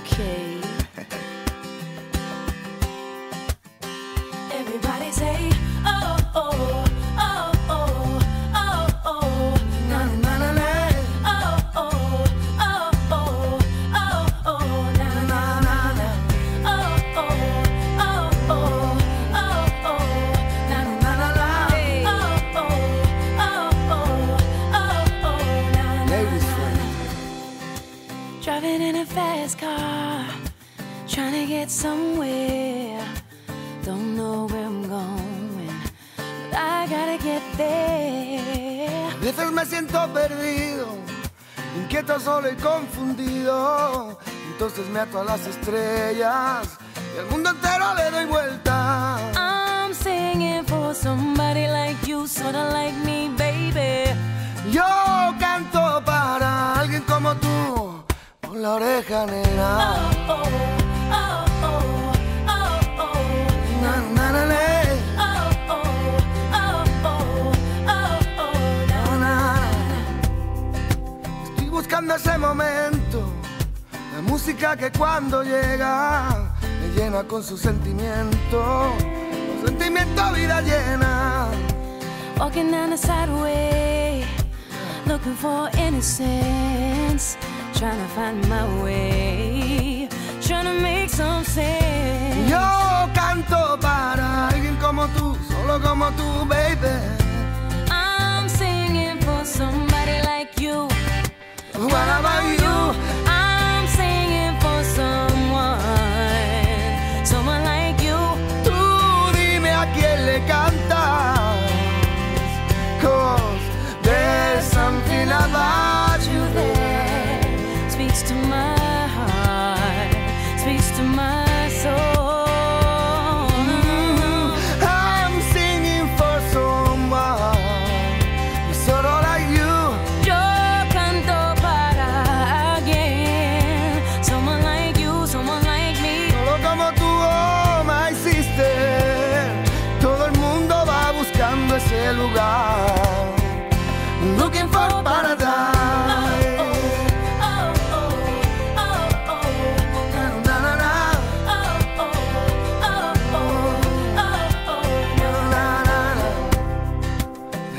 okay. Driving in a fast car, trying to get somewhere. Don't know where I'm going, but I gotta get there. A veces me siento perdido, inquieto, solo y confundido. Entonces me ato a las estrellas y al mundo entero le doy vuelta. I'm singing for somebody like you, sorta like me. La oreja negra. Oh, oh, oh. Na, na, na, na. Estoy buscando ese momento, la música que cuando llega me llena con su sentimiento, con sentimiento vida llena. Walking down the sideway, looking for innocence, trying to find my way, trying to make some sense. Yo canto para alguien como tú, solo como tú, baby. I'm singing for somebody like you. What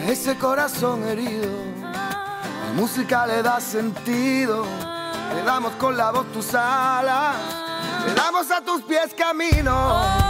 Ese corazón herido, la música le da sentido. Le damos con la voz tus alas, le damos a tus pies camino.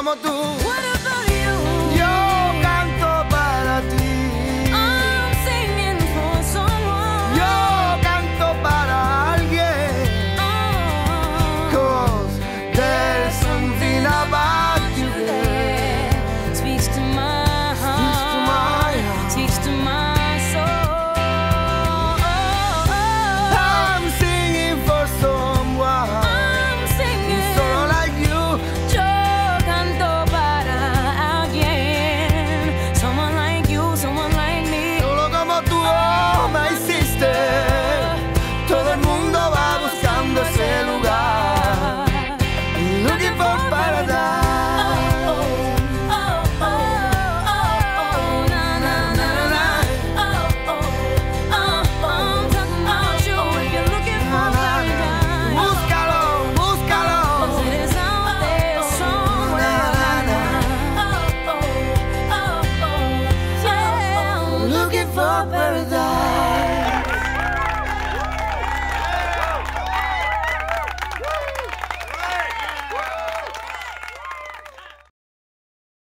Como tú. What about you? Yo canto para ti. I'm singing for someone. Yo canto para alguien. Oh. Cause there's something about you there. Speaks to my